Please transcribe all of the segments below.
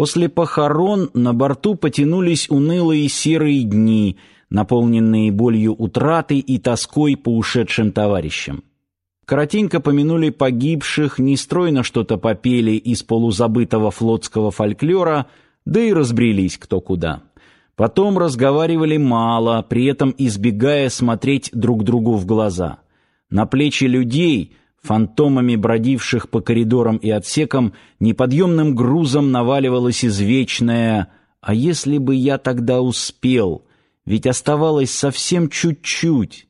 После похорон на борту потянулись унылые серые дни, наполненные болью утраты и тоской по ушедшим товарищам. Коротенько помянули погибших, нестройно что-то попели из полузабытого флотского фольклора, да и разбрелись кто куда. Потом разговаривали мало, при этом избегая смотреть друг другу в глаза. На плечи людей, фантомами бродивших по коридорам и отсекам, неподъемным грузом наваливалось извечное «А если бы я тогда успел? Ведь оставалось совсем чуть-чуть».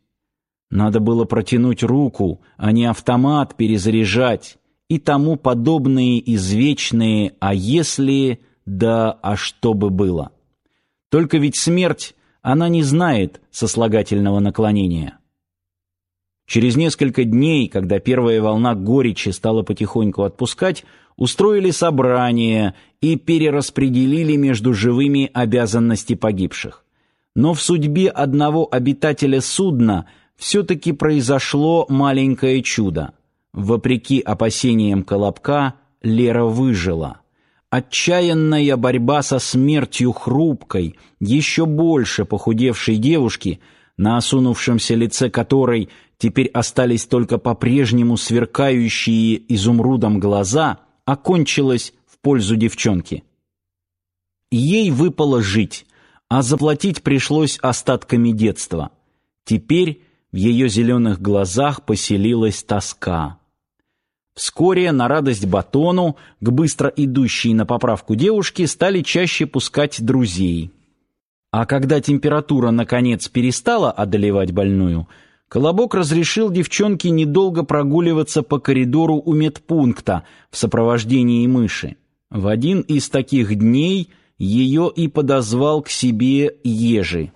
Надо было протянуть руку, а не автомат перезаряжать, и тому подобные извечные «а если...» да «а что бы было». Только ведь смерть, она не знает сослагательного наклонения. Через несколько дней, когда первая волна горечи стала потихоньку отпускать, устроили собрание и перераспределили между живыми обязанности погибших. Но в судьбе одного обитателя судна все-таки произошло маленькое чудо. Вопреки опасениям Колобка, Лера выжила. Отчаянная борьба со смертью хрупкой, еще больше похудевшей девушки, на осунувшемся лице которой теперь остались только по-прежнему сверкающие изумрудом глаза, окончилась в пользу девчонки. Ей выпало жить, а заплатить пришлось остатками детства. Теперь в ее зеленых глазах поселилась тоска. Вскоре, на радость Батону, к быстро идущей на поправку девушке стали чаще пускать друзей. А когда температура, наконец, перестала одолевать больную, Колобок разрешил девчонке недолго прогуливаться по коридору у медпункта в сопровождении мыши. В один из таких дней ее и подозвал к себе Ежи.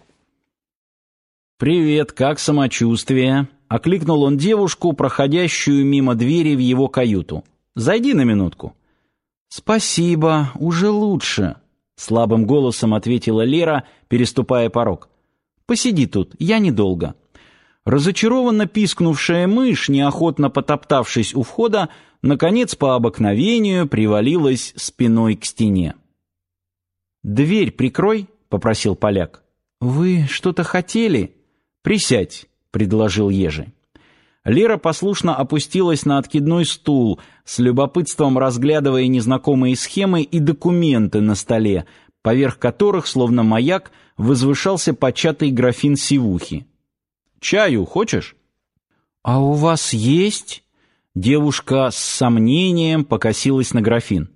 «Привет, как самочувствие?» Окликнул он девушку, проходящую мимо двери в его каюту. «Зайди на минутку». «Спасибо, уже лучше», — слабым голосом ответила Лера, переступая порог. «Посиди тут, я недолго». Разочарованно пискнувшая мышь, неохотно потоптавшись у входа, наконец по обыкновению привалилась спиной к стене. «Дверь прикрой», — попросил поляк. «Вы что-то хотели?» «Присядь» предложил Ежи. Лера послушно опустилась на откидной стул, с любопытством разглядывая незнакомые схемы и документы на столе, поверх которых, словно маяк, возвышался початый графин сивухи. «Чаю хочешь?» «А у вас есть?» Девушка с сомнением покосилась на графин.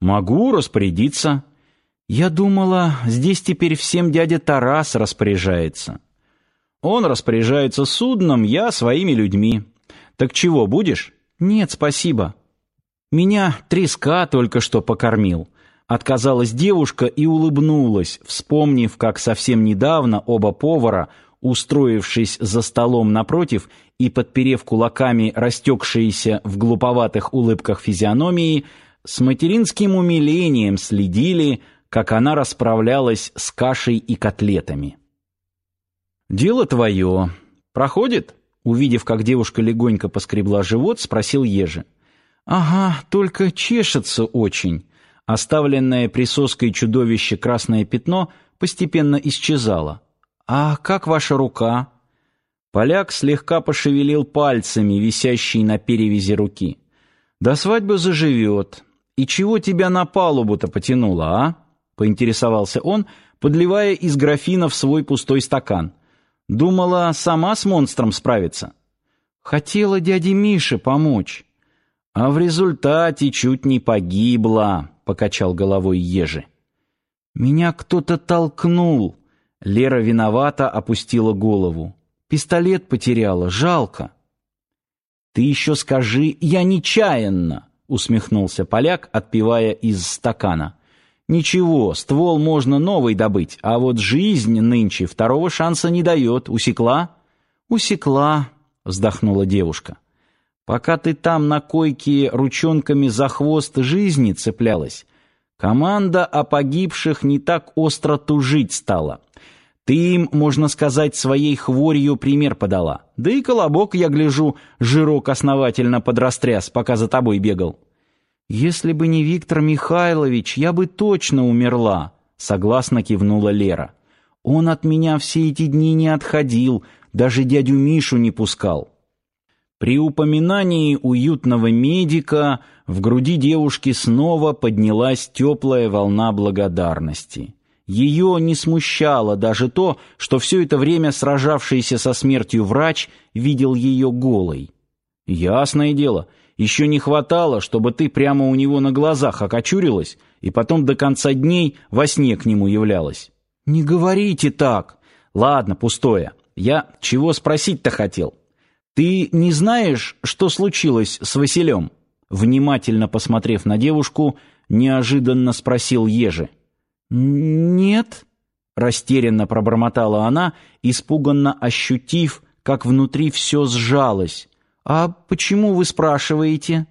«Могу распорядиться». «Я думала, здесь теперь всем дядя Тарас распоряжается». Он распоряжается судном, я своими людьми. Так чего, будешь? Нет, спасибо. Меня треска только что покормил. Отказалась девушка и улыбнулась, вспомнив, как совсем недавно оба повара, устроившись за столом напротив и подперев кулаками растекшиеся в глуповатых улыбках физиономии, с материнским умилением следили, как она расправлялась с кашей и котлетами. «Дело твое. Проходит?» Увидев, как девушка легонько поскребла живот, спросил Ежи. «Ага, только чешется очень». Оставленное присоской чудовище красное пятно постепенно исчезало. «А как ваша рука?» Поляк слегка пошевелил пальцами, висящие на перевязи руки. «До свадьбы заживет. И чего тебя на палубу-то потянуло, а?» — поинтересовался он, подливая из графина в свой пустой стакан. Думала, сама с монстром справиться. Хотела дяде Мише помочь. А в результате чуть не погибла, покачал головой Ежи. Меня кто-то толкнул. Лера виновата опустила голову. Пистолет потеряла, жалко. Ты еще скажи, я нечаянно, усмехнулся поляк, отпивая из стакана. Ничего, ствол можно новый добыть, а вот жизнь нынче второго шанса не дает. Усекла? Усекла, вздохнула девушка. Пока ты там на койке ручонками за хвост жизни цеплялась, команда о погибших не так остро тужить стала. Ты им, можно сказать, своей хворью пример подала. Да и колобок, я гляжу, жирок основательно подрастряс, пока за тобой бегал. Если бы не Виктор Михайлович, я бы точно умерла, согласно кивнула Лера. Он от меня все эти дни не отходил, даже дядю Мишу не пускал. При упоминании уютного медика в груди девушки снова поднялась теплая волна благодарности. Ее не смущало даже то, что все это время сражавшийся со смертью врач видел ее голой. Ясное дело, еще не хватало, чтобы ты прямо у него на глазах окочурилась и потом до конца дней во сне к нему являлась. Не говорите так. Ладно, пустое. Я чего спросить-то хотел? Ты не знаешь, что случилось с Василем? Внимательно посмотрев на девушку, неожиданно спросил Ежи. «Нет», — растерянно пробормотала она, испуганно ощутив, как внутри все сжалось. «А почему вы спрашиваете?»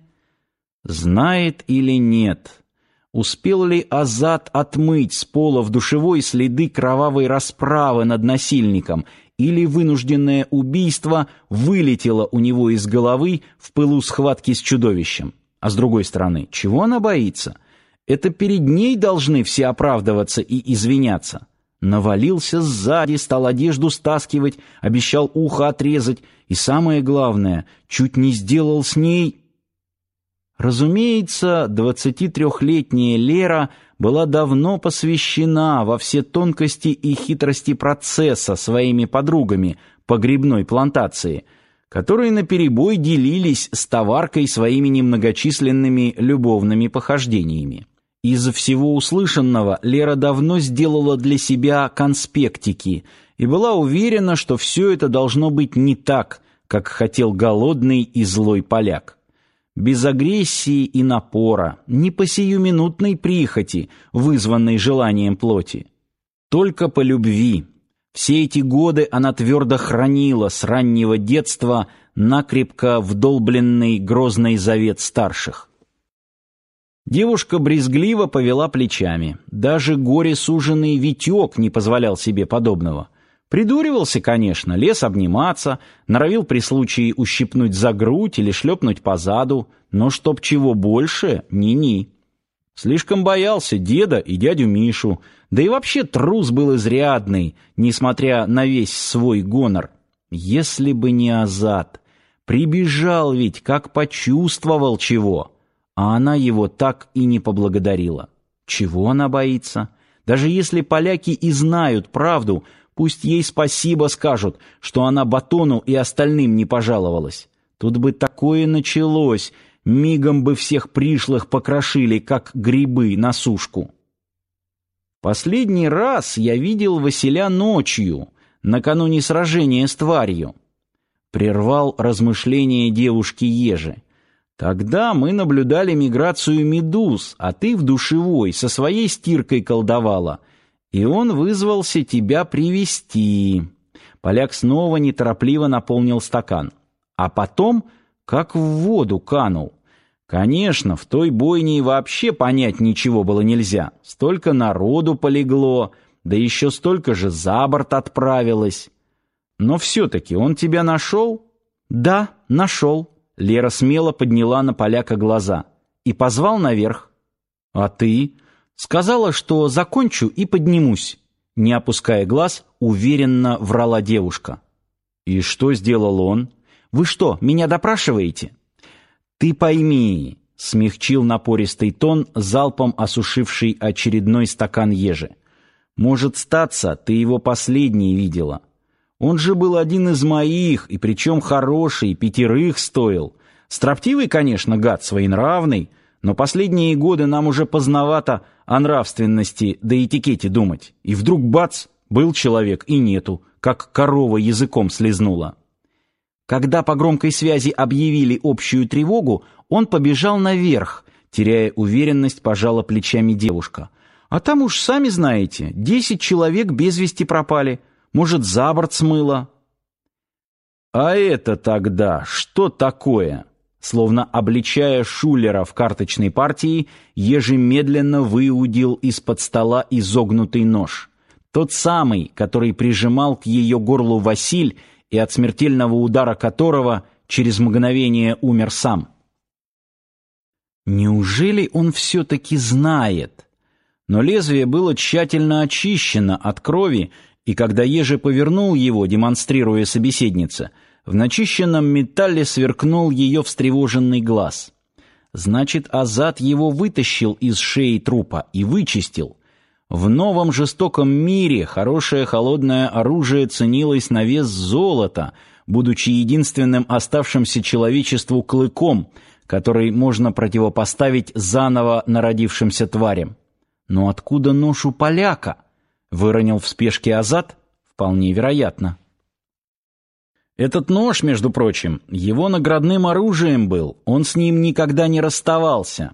«Знает или нет?» Успел ли Азат отмыть с пола в душевой следы кровавой расправы над насильником, или вынужденное убийство вылетело у него из головы в пылу схватки с чудовищем? А с другой стороны, чего она боится? Это перед ней должны все оправдываться и извиняться. Навалился сзади, стал одежду стаскивать, обещал ухо отрезать, и самое главное, чуть не сделал с ней Разумеется, 23-летняя Лера была давно посвящена во все тонкости и хитрости процесса своими подругами по грибной плантации, которые наперебой делились с товаркой своими немногочисленными любовными похождениями. Из всего услышанного Лера давно сделала для себя конспектики и была уверена, что все это должно быть не так, как хотел голодный и злой поляк без агрессии и напора, не по сиюминутной прихоти, вызванной желанием плоти. Только по любви. Все эти годы она твердо хранила с раннего детства накрепко вдолбленный грозный завет старших. Девушка брезгливо повела плечами. Даже горе-суженный Витек не позволял себе подобного — Придуривался, конечно, лез обниматься, норовил при случае ущипнуть за грудь или шлепнуть по заду, но чтоб чего больше, ни-ни. Слишком боялся деда и дядю Мишу, да и вообще трус был изрядный, несмотря на весь свой гонор. Если бы не Азат, прибежал ведь, как почувствовал чего, а она его так и не поблагодарила. Чего она боится? Даже если поляки и знают правду — Пусть ей спасибо скажут, что она Батону и остальным не пожаловалась. Тут бы такое началось, мигом бы всех пришлых покрошили, как грибы на сушку. Последний раз я видел Василя ночью, накануне сражения с тварью. Прервал размышления девушки Ежи. Тогда мы наблюдали миграцию медуз, а ты в душевой со своей стиркой колдовала — и он вызвался тебя привести. Поляк снова неторопливо наполнил стакан, а потом как в воду канул. Конечно, в той бойне вообще понять ничего было нельзя. Столько народу полегло, да еще столько же за борт отправилось. Но все-таки он тебя нашел? Да, нашел. Лера смело подняла на поляка глаза и позвал наверх. А ты? Сказала, что закончу и поднимусь. Не опуская глаз, уверенно врала девушка. И что сделал он? Вы что, меня допрашиваете? Ты пойми, смягчил напористый тон, залпом осушивший очередной стакан ежи. Может статься, ты его последний видела. Он же был один из моих, и причем хороший, пятерых стоил. Строптивый, конечно, гад, своенравный, но последние годы нам уже поздновато о нравственности да этикете думать. И вдруг бац, был человек и нету, как корова языком слезнула. Когда по громкой связи объявили общую тревогу, он побежал наверх, теряя уверенность, пожала плечами девушка. А там уж сами знаете, десять человек без вести пропали, может, за борт смыло. А это тогда что такое? Словно обличая Шулера в карточной партии, ежемедленно выудил из-под стола изогнутый нож. Тот самый, который прижимал к ее горлу Василь и от смертельного удара которого через мгновение умер сам. Неужели он все-таки знает? Но лезвие было тщательно очищено от крови, и когда Еже повернул его, демонстрируя собеседнице, в начищенном металле сверкнул ее встревоженный глаз. Значит, Азат его вытащил из шеи трупа и вычистил. В новом жестоком мире хорошее холодное оружие ценилось на вес золота, будучи единственным оставшимся человечеству клыком, который можно противопоставить заново народившимся тварям. Но откуда нож у поляка? Выронил в спешке Азат? Вполне вероятно. Этот нож, между прочим, его наградным оружием был, он с ним никогда не расставался.